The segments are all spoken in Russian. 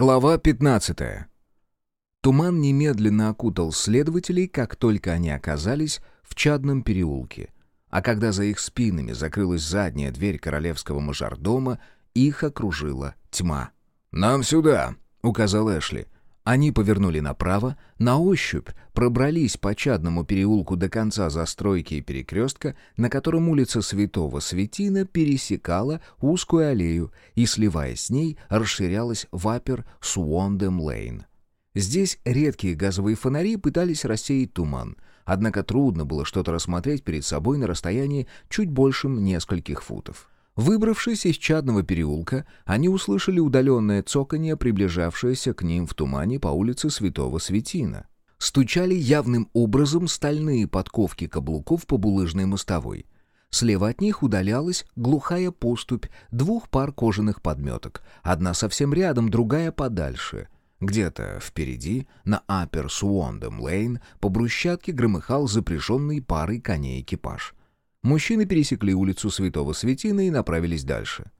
Глава 15. Туман немедленно окутал следователей, как только они оказались в чадном переулке. А когда за их спинами закрылась задняя дверь королевского мажордома, их окружила тьма. «Нам сюда!» — указал Эшли. Они повернули направо, на ощупь пробрались по чадному переулку до конца застройки и перекрестка, на котором улица Святого Светина пересекала узкую аллею и, сливаясь с ней, расширялась в Апер Суондем Лейн. Здесь редкие газовые фонари пытались рассеять туман, однако трудно было что-то рассмотреть перед собой на расстоянии чуть большим нескольких футов. Выбравшись из чадного переулка, они услышали удаленное цоканье, приближавшееся к ним в тумане по улице Святого Светина. Стучали явным образом стальные подковки каблуков по булыжной мостовой. Слева от них удалялась глухая поступь двух пар кожаных подметок, одна совсем рядом, другая подальше. Где-то впереди, на Апер Суондем Лейн, по брусчатке громыхал запряженный парой коней экипаж. Мужчины пересекли улицу Святого Светина и направились дальше.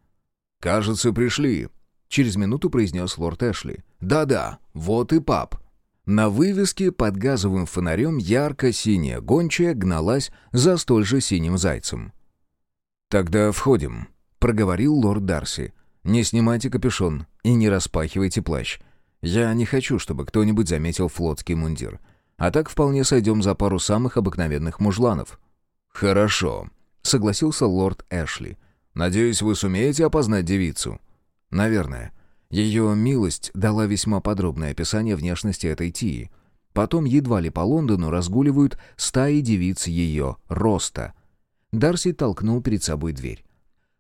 «Кажется, пришли», — через минуту произнес лорд Эшли. «Да-да, вот и пап». На вывеске под газовым фонарем ярко-синяя гончая гналась за столь же синим зайцем. «Тогда входим», — проговорил лорд Дарси. «Не снимайте капюшон и не распахивайте плащ. Я не хочу, чтобы кто-нибудь заметил флотский мундир. А так вполне сойдем за пару самых обыкновенных мужланов». «Хорошо», — согласился лорд Эшли. «Надеюсь, вы сумеете опознать девицу?» «Наверное. Ее милость дала весьма подробное описание внешности этой Тии. Потом едва ли по Лондону разгуливают стаи девиц ее роста». Дарси толкнул перед собой дверь.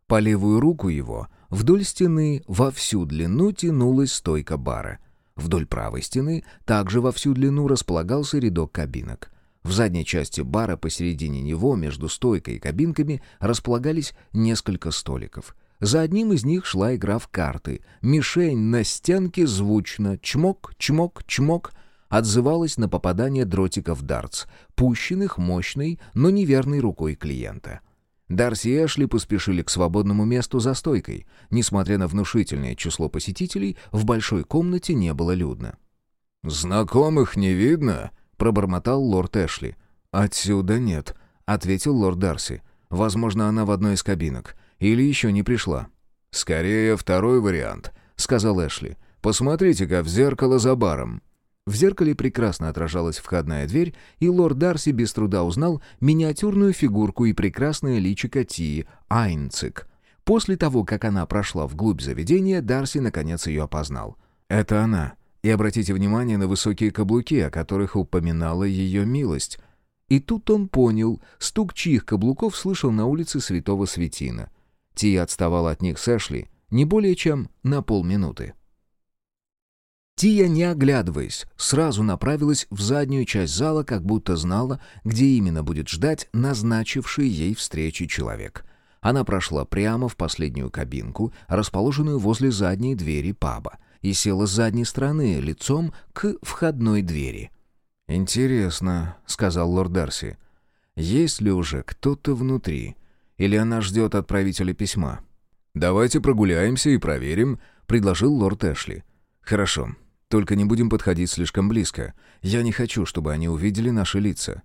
По левую руку его вдоль стены во всю длину тянулась стойка бара. Вдоль правой стены также во всю длину располагался рядок кабинок. В задней части бара посередине него, между стойкой и кабинками, располагались несколько столиков. За одним из них шла игра в карты. Мишень на стенке звучно «чмок, чмок, чмок» отзывалась на попадание дротиков дартс, пущенных мощной, но неверной рукой клиента. Дарси и Эшли поспешили к свободному месту за стойкой. Несмотря на внушительное число посетителей, в большой комнате не было людно. «Знакомых не видно?» Пробормотал лорд Эшли. «Отсюда нет», — ответил лорд Дарси. «Возможно, она в одной из кабинок. Или еще не пришла». «Скорее, второй вариант», — сказал Эшли. «Посмотрите-ка в зеркало за баром». В зеркале прекрасно отражалась входная дверь, и лорд Дарси без труда узнал миниатюрную фигурку и прекрасное личико Тии Айнцик. После того, как она прошла вглубь заведения, Дарси наконец ее опознал. «Это она», и обратите внимание на высокие каблуки, о которых упоминала ее милость. И тут он понял, стук чьих каблуков слышал на улице Святого Светина. Тия отставала от них с Эшли не более чем на полминуты. Тия, не оглядываясь, сразу направилась в заднюю часть зала, как будто знала, где именно будет ждать назначивший ей встречи человек. Она прошла прямо в последнюю кабинку, расположенную возле задней двери паба и села с задней стороны, лицом к входной двери. «Интересно», — сказал лорд Дарси, — «есть ли уже кто-то внутри? Или она ждет отправителя письма?» «Давайте прогуляемся и проверим», — предложил лорд Эшли. «Хорошо, только не будем подходить слишком близко. Я не хочу, чтобы они увидели наши лица».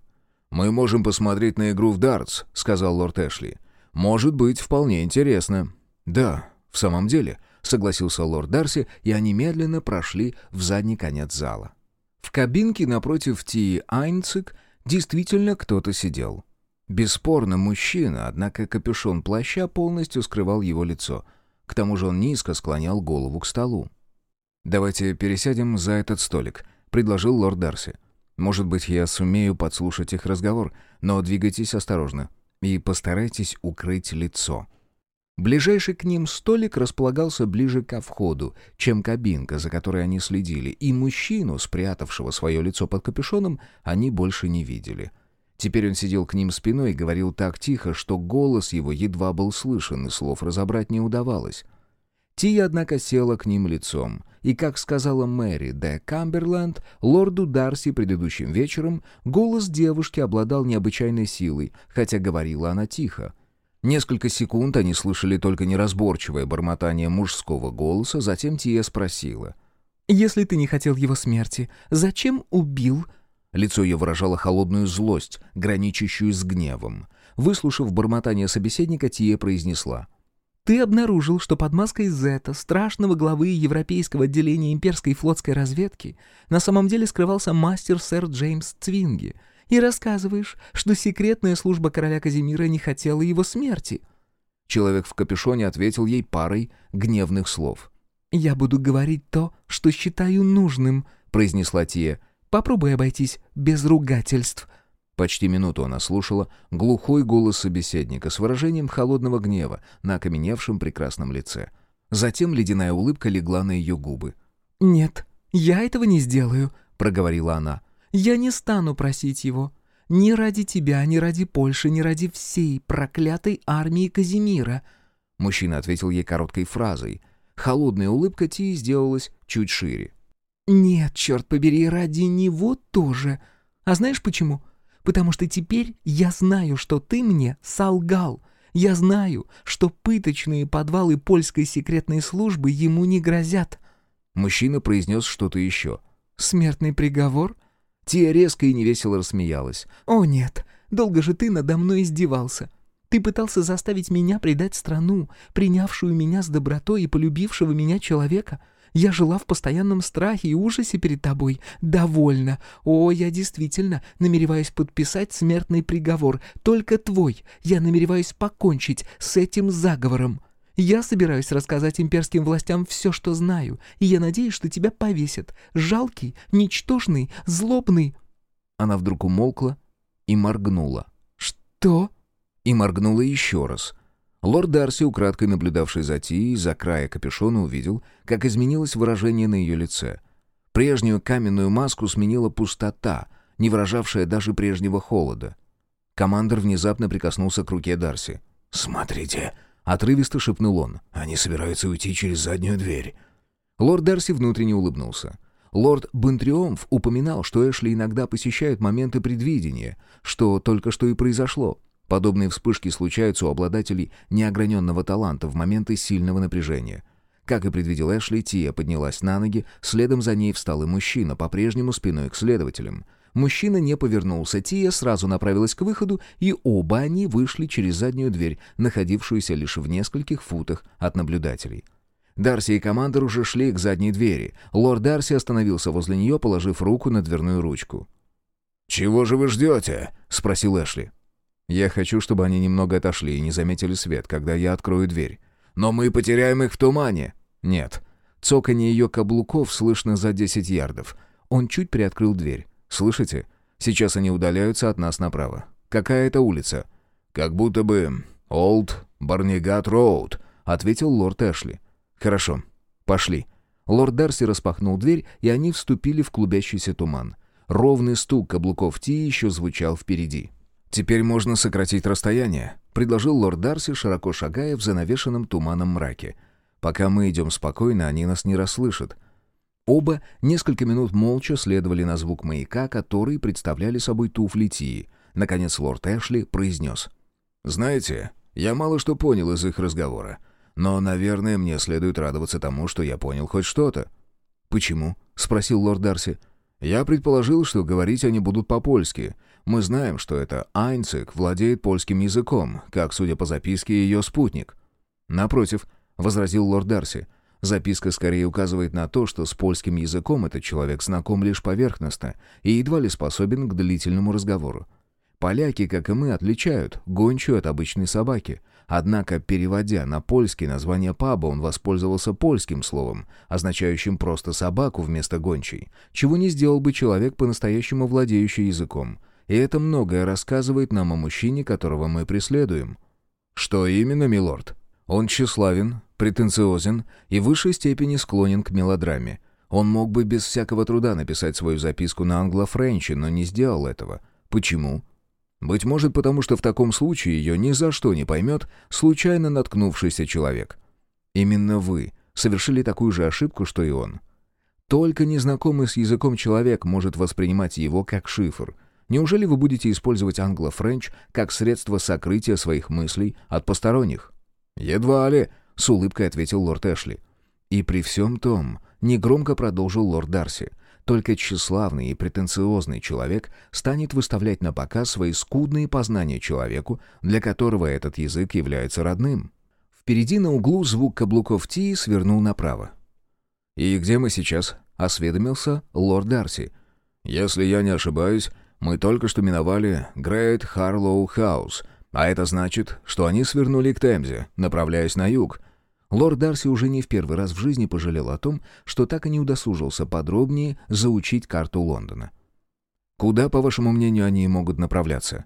«Мы можем посмотреть на игру в дартс», — сказал лорд Эшли. «Может быть, вполне интересно». «Да, в самом деле», согласился лорд Дарси, и они медленно прошли в задний конец зала. В кабинке напротив Ти Айнцик действительно кто-то сидел. Бесспорно мужчина, однако капюшон плаща полностью скрывал его лицо. К тому же он низко склонял голову к столу. «Давайте пересядем за этот столик», — предложил лорд Дарси. «Может быть, я сумею подслушать их разговор, но двигайтесь осторожно и постарайтесь укрыть лицо». Ближайший к ним столик располагался ближе ко входу, чем кабинка, за которой они следили, и мужчину, спрятавшего свое лицо под капюшоном, они больше не видели. Теперь он сидел к ним спиной и говорил так тихо, что голос его едва был слышен, и слов разобрать не удавалось. Тия, однако, села к ним лицом, и, как сказала Мэри де Камберленд, лорду Дарси предыдущим вечером, голос девушки обладал необычайной силой, хотя говорила она тихо — Несколько секунд они слышали только неразборчивое бормотание мужского голоса, затем Тия спросила. Если ты не хотел его смерти, зачем убил?» Лицо ее выражало холодную злость, граничащую с гневом. Выслушав бормотание собеседника, Тия произнесла. «Ты обнаружил, что под маской Зета, страшного главы европейского отделения имперской флотской разведки, на самом деле скрывался мастер сэр Джеймс Цвинги, и рассказываешь, что секретная служба короля Казимира не хотела его смерти». Человек в капюшоне ответил ей парой гневных слов. «Я буду говорить то, что считаю нужным», — произнесла Тия. «Попробуй обойтись без ругательств». Почти минуту она слушала глухой голос собеседника с выражением холодного гнева на окаменевшем прекрасном лице. Затем ледяная улыбка легла на ее губы. «Нет, я этого не сделаю», — проговорила она. «Я не стану просить его. Ни ради тебя, ни ради Польши, ни ради всей проклятой армии Казимира». Мужчина ответил ей короткой фразой. Холодная улыбка Тии сделалась чуть шире. «Нет, черт побери, ради него тоже. А знаешь почему? Потому что теперь я знаю, что ты мне солгал. Я знаю, что пыточные подвалы польской секретной службы ему не грозят». Мужчина произнес что-то еще. «Смертный приговор?» Тия резко и невесело рассмеялась. «О нет, долго же ты надо мной издевался. Ты пытался заставить меня предать страну, принявшую меня с добротой и полюбившего меня человека. Я жила в постоянном страхе и ужасе перед тобой. Довольно. О, я действительно намереваюсь подписать смертный приговор. Только твой. Я намереваюсь покончить с этим заговором. Я собираюсь рассказать имперским властям все, что знаю, и я надеюсь, что тебя повесят. Жалкий, ничтожный, злобный...» Она вдруг умолкла и моргнула. «Что?» И моргнула еще раз. Лорд Дарси, украдкой наблюдавший за Тией, за края капюшона, увидел, как изменилось выражение на ее лице. Прежнюю каменную маску сменила пустота, не выражавшая даже прежнего холода. Командор внезапно прикоснулся к руке Дарси. «Смотрите!» — отрывисто шепнул он. «Они собираются уйти через заднюю дверь». Лорд Дарси внутренне улыбнулся. Лорд Бентриомф упоминал, что Эшли иногда посещают моменты предвидения, что только что и произошло. Подобные вспышки случаются у обладателей неограненного таланта в моменты сильного напряжения. Как и предвидел Эшли, Тия поднялась на ноги, следом за ней встал и мужчина, по-прежнему спиной к следователям. Мужчина не повернулся, Тия сразу направилась к выходу, и оба они вышли через заднюю дверь, находившуюся лишь в нескольких футах от наблюдателей. Дарси и командор уже шли к задней двери. Лорд Дарси остановился возле нее, положив руку на дверную ручку. «Чего же вы ждете?» — спросил Эшли. «Я хочу, чтобы они немного отошли и не заметили свет, когда я открою дверь. Но мы потеряем их в тумане». «Нет». Цоканье ее каблуков слышно за десять ярдов. Он чуть приоткрыл дверь. Слышите? Сейчас они удаляются от нас направо. Какая это улица? Как будто бы Олд Барнигат Роуд, ответил лорд Эшли. Хорошо. Пошли. Лорд Дарси распахнул дверь, и они вступили в клубящийся туман. Ровный стук каблуков Ти еще звучал впереди. «Теперь можно сократить расстояние», — предложил лорд Дарси, широко шагая в занавешенном туманом мраке. «Пока мы идем спокойно, они нас не расслышат. Оба несколько минут молча следовали на звук маяка, который представляли собой туфли Тии. Наконец лорд Эшли произнес. «Знаете, я мало что понял из их разговора. Но, наверное, мне следует радоваться тому, что я понял хоть что-то». «Почему?» — спросил лорд Дарси. «Я предположил, что говорить они будут по-польски. Мы знаем, что это Айнцик владеет польским языком, как, судя по записке, ее спутник». «Напротив», — возразил лорд Дарси, — Записка скорее указывает на то, что с польским языком этот человек знаком лишь поверхностно и едва ли способен к длительному разговору. Поляки, как и мы, отличают гончую от обычной собаки. Однако, переводя на польский название паба, он воспользовался польским словом, означающим просто собаку вместо гончей, чего не сделал бы человек, по-настоящему владеющий языком. И это многое рассказывает нам о мужчине, которого мы преследуем. «Что именно, милорд?» Он тщеславен, претенциозен и в высшей степени склонен к мелодраме. Он мог бы без всякого труда написать свою записку на англо-френче, но не сделал этого. Почему? Быть может, потому что в таком случае ее ни за что не поймет случайно наткнувшийся человек. Именно вы совершили такую же ошибку, что и он. Только незнакомый с языком человек может воспринимать его как шифр. Неужели вы будете использовать англо-френч как средство сокрытия своих мыслей от посторонних? «Едва ли», — с улыбкой ответил лорд Эшли. «И при всем том, негромко продолжил лорд Дарси. Только тщеславный и претенциозный человек станет выставлять на показ свои скудные познания человеку, для которого этот язык является родным. Впереди на углу звук каблуков Тии свернул направо. «И где мы сейчас?» — осведомился лорд Дарси. «Если я не ошибаюсь, мы только что миновали Грейт Харлоу Хаус, а это значит, что они свернули к Темзе, направляясь на юг. Лорд Дарси уже не в первый раз в жизни пожалел о том, что так и не удосужился подробнее заучить карту Лондона. «Куда, по вашему мнению, они могут направляться?»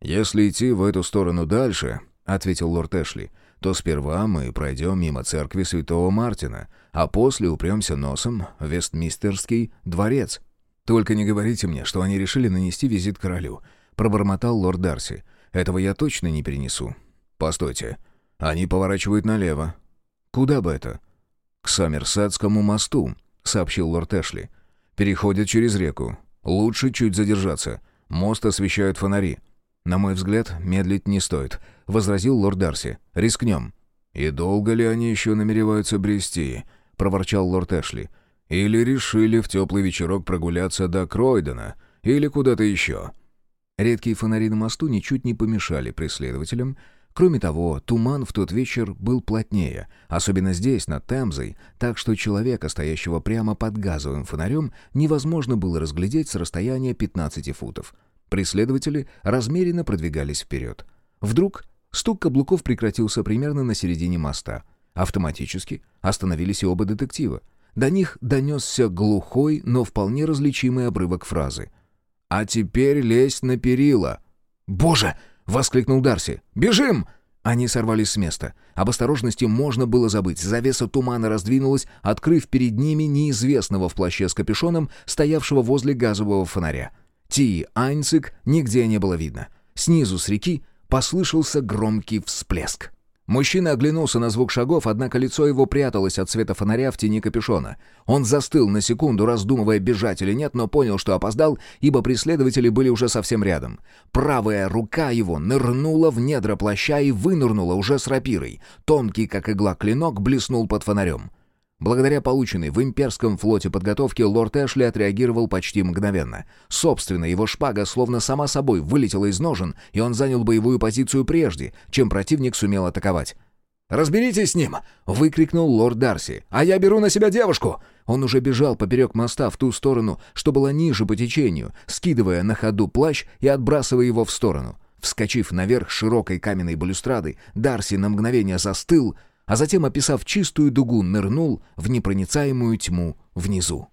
«Если идти в эту сторону дальше», — ответил лорд Эшли, «то сперва мы пройдем мимо церкви святого Мартина, а после упремся носом в Вестмистерский дворец». «Только не говорите мне, что они решили нанести визит королю», — пробормотал лорд Дарси. «Этого я точно не перенесу». «Постойте. Они поворачивают налево. «Куда бы это?» «К Сомерсетскому мосту», — сообщил лорд Эшли. «Переходят через реку. Лучше чуть задержаться. Мост освещают фонари». «На мой взгляд, медлить не стоит», — возразил лорд Дарси. «Рискнем». «И долго ли они еще намереваются брести?» — проворчал лорд Эшли. «Или решили в теплый вечерок прогуляться до Кройдена? Или куда-то еще?» Редкие фонари на мосту ничуть не помешали преследователям, Кроме того, туман в тот вечер был плотнее, особенно здесь, над Темзой, так что человека, стоящего прямо под газовым фонарем, невозможно было разглядеть с расстояния 15 футов. Преследователи размеренно продвигались вперед. Вдруг стук каблуков прекратился примерно на середине моста. Автоматически остановились и оба детектива. До них донесся глухой, но вполне различимый обрывок фразы. «А теперь лезь на перила!» «Боже!» воскликнул Дарси. «Бежим!» Они сорвались с места. Об осторожности можно было забыть. Завеса тумана раздвинулась, открыв перед ними неизвестного в плаще с капюшоном, стоявшего возле газового фонаря. Ти Айнцик нигде не было видно. Снизу с реки послышался громкий всплеск. Мужчина оглянулся на звук шагов, однако лицо его пряталось от света фонаря в тени капюшона. Он застыл на секунду, раздумывая, бежать или нет, но понял, что опоздал, ибо преследователи были уже совсем рядом. Правая рука его нырнула в недра плаща и вынырнула уже с рапирой. Тонкий, как игла, клинок блеснул под фонарем. Благодаря полученной в имперском флоте подготовке лорд Эшли отреагировал почти мгновенно. Собственно, его шпага словно сама собой вылетела из ножен, и он занял боевую позицию прежде, чем противник сумел атаковать. «Разберитесь с ним!» — выкрикнул лорд Дарси. «А я беру на себя девушку!» Он уже бежал поперек моста в ту сторону, что была ниже по течению, скидывая на ходу плащ и отбрасывая его в сторону. Вскочив наверх широкой каменной балюстрады, Дарси на мгновение застыл, а затем, описав чистую дугу, нырнул в непроницаемую тьму внизу.